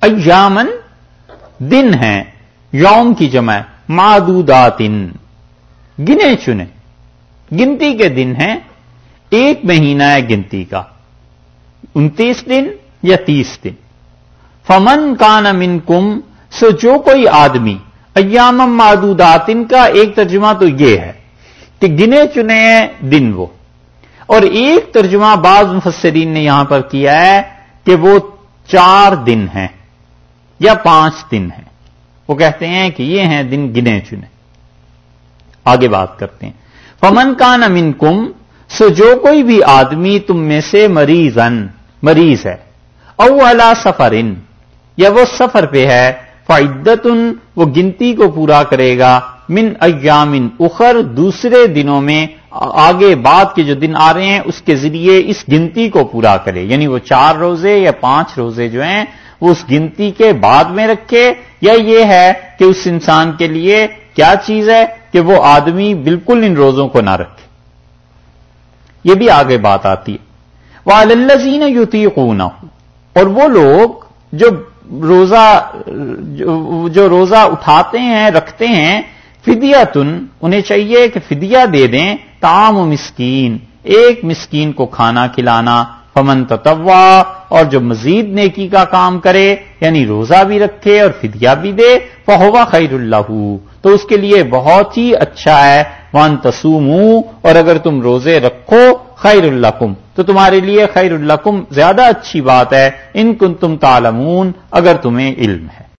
ایامن دن ہیں، یوم کی جمع معدوداتن۔ گنے چنے۔ گنتی کے دن ہیں، ایک مہینہ ہے گنتی کا۔ انتیس دن یا تیس دن۔ فمن کان من کم سو جو کوئی آدمی ایام معدوداتن کا ایک ترجمہ تو یہ ہے کہ گنے چنے ہیں دن وہ۔ اور ایک ترجمہ بعض مفسرین نے یہاں پر کیا ہے کہ وہ چار دن ہیں۔ یا پانچ دن ہیں۔ وہ کہتے ہیں کہ یہ ہیں دن گنے چنے۔ آگے بات کرتے ہیں۔ فمن کا نمن کم سو جو کوئی بھی آدمی تم میں سے مریض مریض ہے، او الا سفر ان یا وہ سفر پہ ہے فعدت وہ گنتی کو پورا کرے گا، من ایام اخر، دوسرے دنوں میں، آگے بعد کے جو دن آ رہے ہیں، اس کے ذریعے اس گنتی کو پورا کرے۔ یعنی وہ چار روزے یا پانچ روزے جو ہیں وہ اس گنتی کے بعد میں رکھے یا یہ ہے کہ اس انسان کے لیے کیا چیز ہے کہ وہ آدمی بالکل ان روزوں کو نہ رکھے؟ یہ بھی آگے بات آتی ہے۔ وہ اللزین یوتی اور وہ لوگ جو روزہ جو روزہ اٹھاتے ہیں، رکھتے ہیں فدیا تن انہیں چاہیے کہ فدیا دے دیں تام و مسکین، ایک مسکین کو کھانا کھلانا، فمن تتوا اور جو مزید نیکی کا کام کرے یعنی روزہ بھی رکھے اور فدیہ بھی دے فہوا خیر اللہ تو اس کے لیے بہت ہی اچھا ہے۔ وان تسوم اور اگر تم روزے رکھو خیر اللہ تو تمہارے لیے خیر اللہ زیادہ اچھی بات ہے۔ ان کن تم تالمون اگر تمہیں علم ہے۔